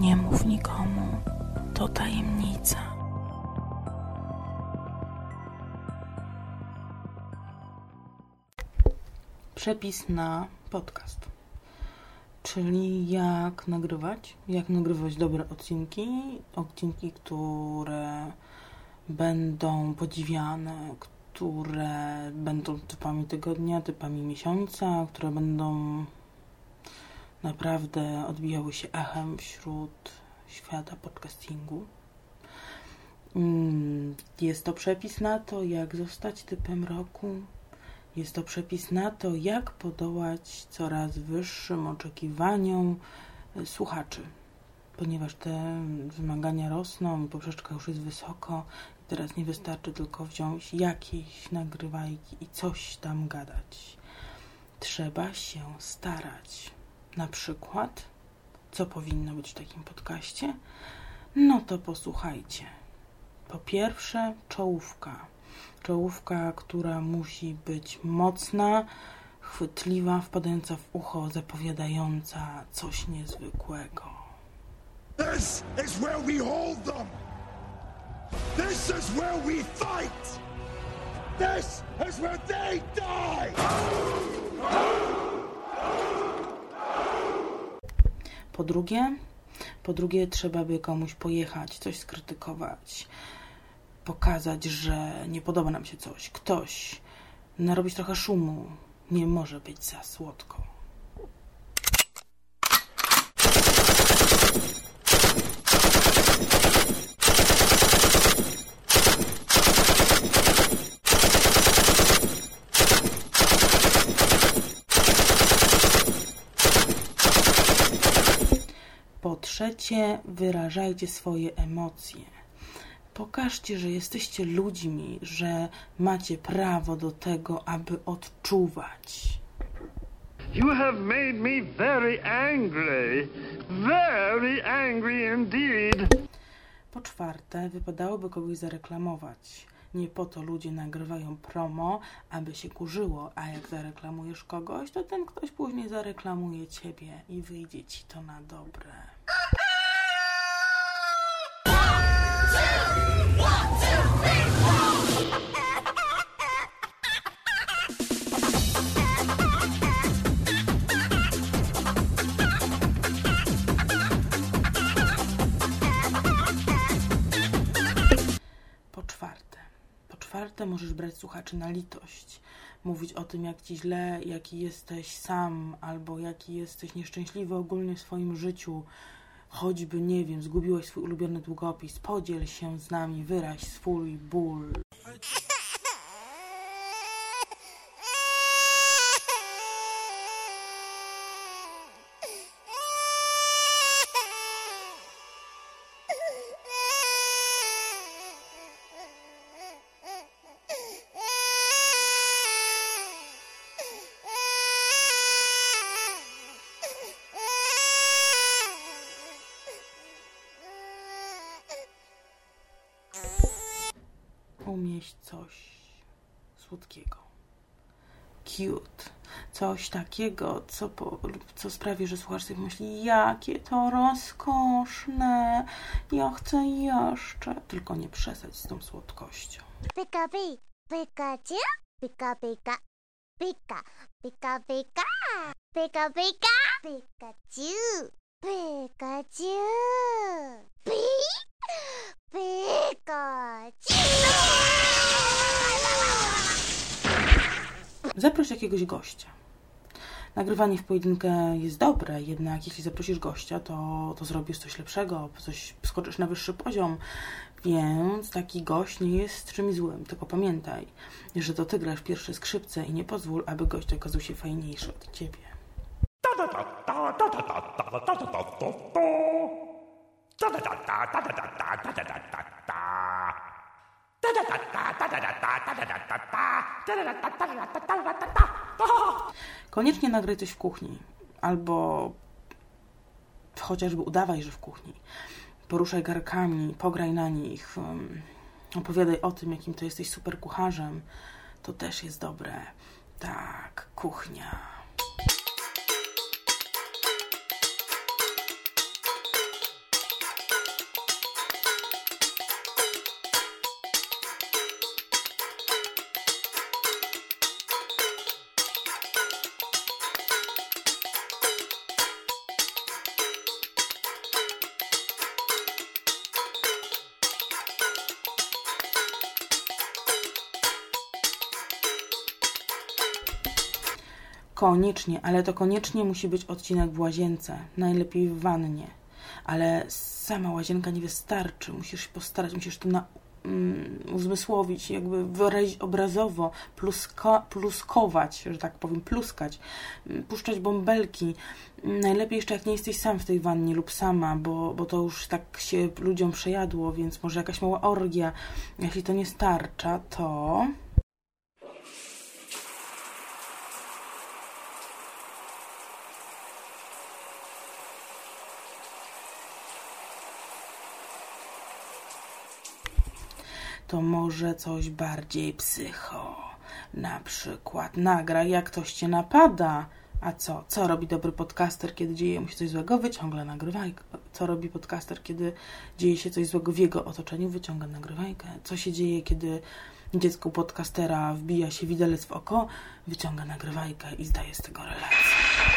Nie mów nikomu, to tajemnica. Przepis na podcast. Czyli jak nagrywać, jak nagrywać dobre odcinki, odcinki, które będą podziwiane, które będą typami tygodnia, typami miesiąca, które będą naprawdę odbijały się echem wśród świata podcastingu. Mm, jest to przepis na to, jak zostać typem roku. Jest to przepis na to, jak podołać coraz wyższym oczekiwaniom słuchaczy, ponieważ te wymagania rosną poprzeczka już jest wysoko. Teraz nie wystarczy tylko wziąć jakieś nagrywajki i coś tam gadać. Trzeba się starać. Na przykład, co powinno być w takim podcaście? No to posłuchajcie. Po pierwsze, czołówka. Czołówka, która musi być mocna, chwytliwa, wpadająca w ucho, zapowiadająca coś niezwykłego. This is where we hold them. This is where we fight. This is where they die. Po drugie, po drugie, trzeba by komuś pojechać, coś skrytykować, pokazać, że nie podoba nam się coś. Ktoś narobić trochę szumu. Nie może być za słodko. Po trzecie, wyrażajcie swoje emocje. Pokażcie, że jesteście ludźmi, że macie prawo do tego, aby odczuwać. You have made me very angry. Very angry indeed. Po czwarte, wypadałoby kogoś zareklamować. Nie po to ludzie nagrywają promo, aby się kurzyło, a jak zareklamujesz kogoś, to ten ktoś później zareklamuje ciebie i wyjdzie ci to na dobre. Brać słuchaczy na litość. Mówić o tym, jak ci źle, jaki jesteś sam, albo jaki jesteś nieszczęśliwy ogólnie w swoim życiu. Choćby, nie wiem, zgubiłeś swój ulubiony długopis, podziel się z nami, wyraź swój ból. Umieść coś słodkiego. Cute. Coś takiego, co, po, co sprawi, że słuchasz sobie myśli, jakie to rozkoszne, ja chcę jeszcze. Tylko nie przesadź z tą słodkością. Pika, pi, Pikachu, pika, pika, pika, pika, pika, pika, pika, Pikachu, Pikachu, pi, Pikachu. Zaproś jakiegoś gościa. Nagrywanie w pojedynkę jest dobre, jednak jeśli zaprosisz gościa, to, to zrobisz coś lepszego, coś skoczysz na wyższy poziom, więc taki gość nie jest czymś złym. Tylko pamiętaj, że to ty grasz pierwsze skrzypce i nie pozwól, aby gość okazał się fajniejszy od ciebie. Koniecznie nagraj coś w kuchni, albo chociażby udawaj, że w kuchni. Poruszaj garkami, pograj na nich, opowiadaj o tym, jakim to jesteś super kucharzem. To też jest dobre. Tak, kuchnia. Koniecznie, ale to koniecznie musi być odcinek w łazience, najlepiej w wannie. Ale sama łazienka nie wystarczy, musisz się postarać, musisz to na, um, uzmysłowić, jakby wyrazić obrazowo, pluska, pluskować, że tak powiem, pluskać, mm, puszczać bąbelki. Najlepiej jeszcze jak nie jesteś sam w tej wannie lub sama, bo, bo to już tak się ludziom przejadło, więc może jakaś mała orgia. Jeśli to nie starcza, to... to może coś bardziej psycho. Na przykład nagra, jak ktoś cię napada. A co? Co robi dobry podcaster, kiedy dzieje mu się coś złego? Wyciąga nagrywajkę. Co robi podcaster, kiedy dzieje się coś złego w jego otoczeniu? Wyciąga nagrywajkę. Co się dzieje, kiedy dziecko podcastera wbija się widelec w oko? Wyciąga nagrywajkę i zdaje z tego relację.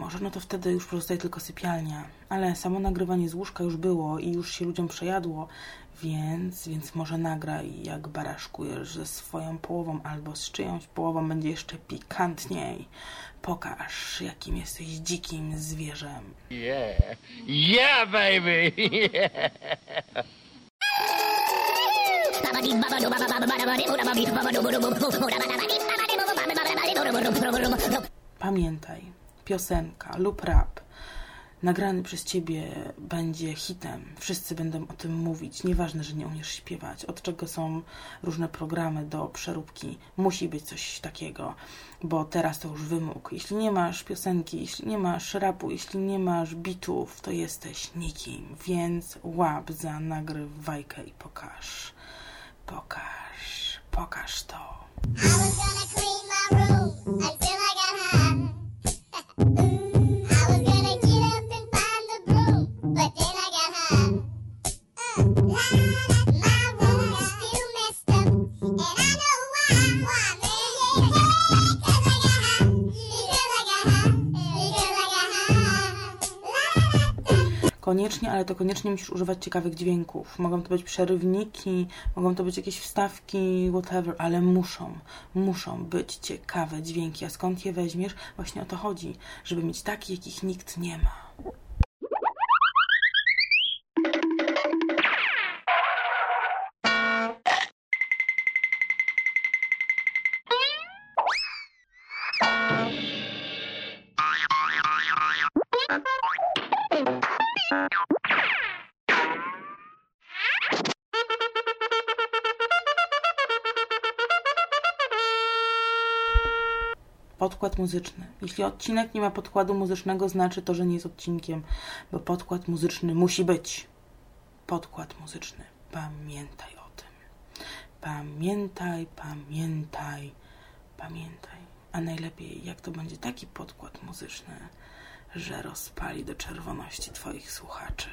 Pomoże, no to wtedy już pozostaje tylko sypialnia. Ale samo nagrywanie z łóżka już było i już się ludziom przejadło, więc, więc może nagraj, jak baraszkujesz ze swoją połową albo z czyjąś połową, będzie jeszcze pikantniej. Pokaż, jakim jesteś dzikim zwierzem. Yeah, yeah, baby! Yeah. Pamiętaj, piosenka lub rap nagrany przez ciebie będzie hitem. Wszyscy będą o tym mówić. Nieważne, że nie umiesz śpiewać. Od czego są różne programy do przeróbki. Musi być coś takiego, bo teraz to już wymóg. Jeśli nie masz piosenki, jeśli nie masz rapu, jeśli nie masz bitów, to jesteś nikim. Więc łap za nagrywajkę i pokaż. Pokaż. Pokaż to. koniecznie, ale to koniecznie musisz używać ciekawych dźwięków. Mogą to być przerywniki, mogą to być jakieś wstawki, whatever, ale muszą, muszą być ciekawe dźwięki. A skąd je weźmiesz? Właśnie o to chodzi, żeby mieć takie, jakich nikt nie ma. Podkład muzyczny. Jeśli odcinek nie ma podkładu muzycznego, znaczy to, że nie jest odcinkiem, bo podkład muzyczny musi być. Podkład muzyczny. Pamiętaj o tym. Pamiętaj, pamiętaj, pamiętaj. A najlepiej, jak to będzie taki podkład muzyczny, że rozpali do czerwoności Twoich słuchaczy.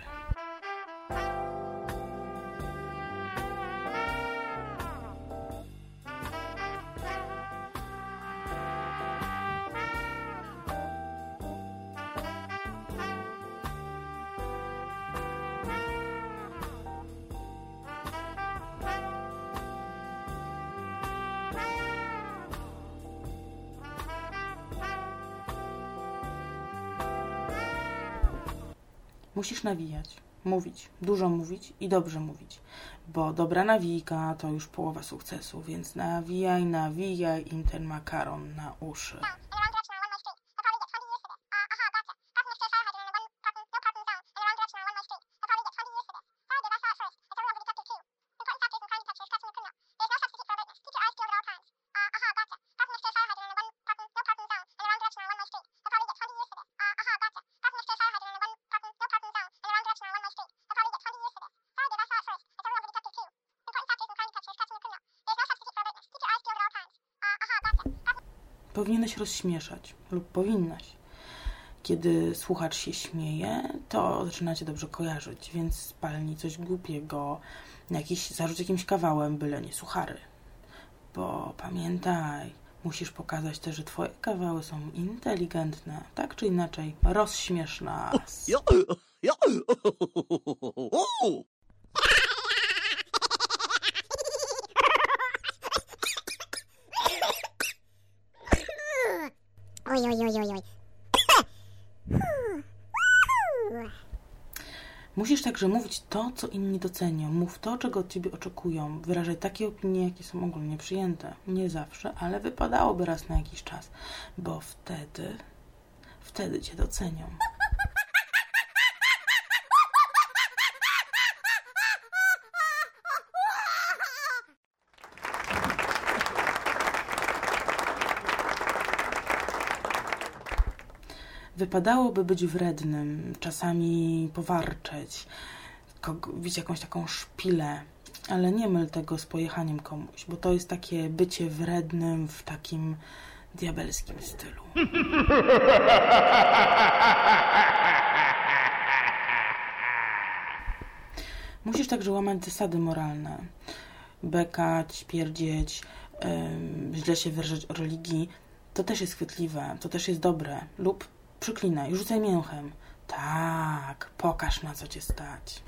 Musisz nawijać, mówić, dużo mówić i dobrze mówić, bo dobra nawijka to już połowa sukcesu, więc nawijaj, nawijaj im ten makaron na uszy. Powinieneś rozśmieszać lub powinnaś. Kiedy słuchacz się śmieje, to zaczynacie dobrze kojarzyć, więc spalnij coś głupiego, jakiś, zarzuć jakimś kawałem, byle nie suchary. Bo pamiętaj, musisz pokazać też, że twoje kawały są inteligentne, tak czy inaczej, rozśmiesz nas. Oj, oj, oj, oj, oj. Musisz także mówić to, co inni docenią. Mów to, czego od ciebie oczekują. Wyrażaj takie opinie, jakie są ogólnie przyjęte. Nie zawsze, ale wypadałoby raz na jakiś czas, bo wtedy, wtedy cię docenią. Wypadałoby być wrednym, czasami powarczeć, widzieć jakąś taką szpilę, ale nie myl tego z pojechaniem komuś, bo to jest takie bycie wrednym w takim diabelskim stylu. Musisz także łamać zasady moralne. Bekać, pierdzieć, yy, źle się wyrażać o religii. To też jest chwytliwe, to też jest dobre. Lub Przyklinaj, rzucaj mięchem. Tak, pokaż na co cię stać.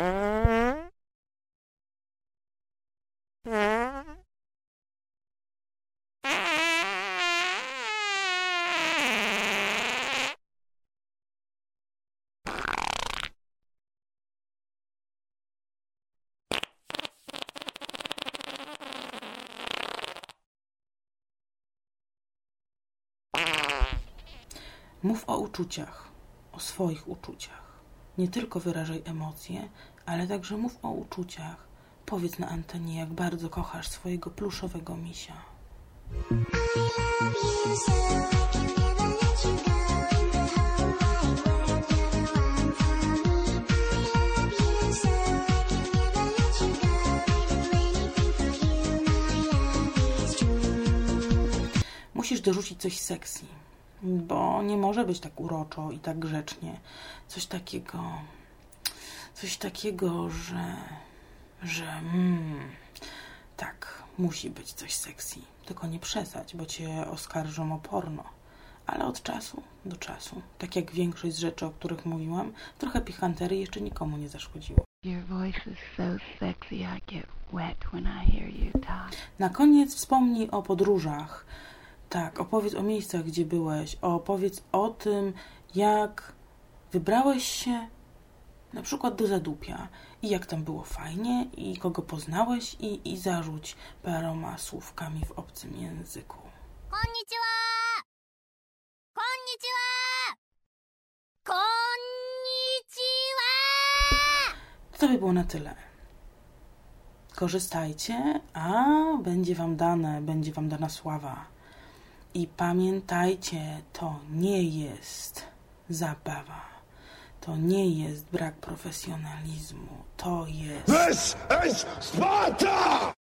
Mów o uczuciach, o swoich uczuciach. Nie tylko wyrażaj emocje, ale także mów o uczuciach. Powiedz na antenie, jak bardzo kochasz swojego pluszowego misia. Musisz dorzucić coś sexy bo nie może być tak uroczo i tak grzecznie. Coś takiego, coś takiego, że, że mm, tak, musi być coś sexy. Tylko nie przesać, bo cię oskarżą o porno. Ale od czasu do czasu, tak jak większość z rzeczy, o których mówiłam, trochę pikanterii jeszcze nikomu nie zaszkodziło. Na koniec wspomnij o podróżach, tak, opowiedz o miejscach, gdzie byłeś, opowiedz o tym, jak wybrałeś się na przykład do Zadupia i jak tam było fajnie i kogo poznałeś i, i zarzuć paroma słówkami w obcym języku. Konnichiwa! Konnichiwa! Konnichiwa! To by było na tyle. Korzystajcie, a będzie wam dane, będzie wam dana sława. I pamiętajcie, to nie jest zabawa. To nie jest brak profesjonalizmu. To jest. This is Sparta!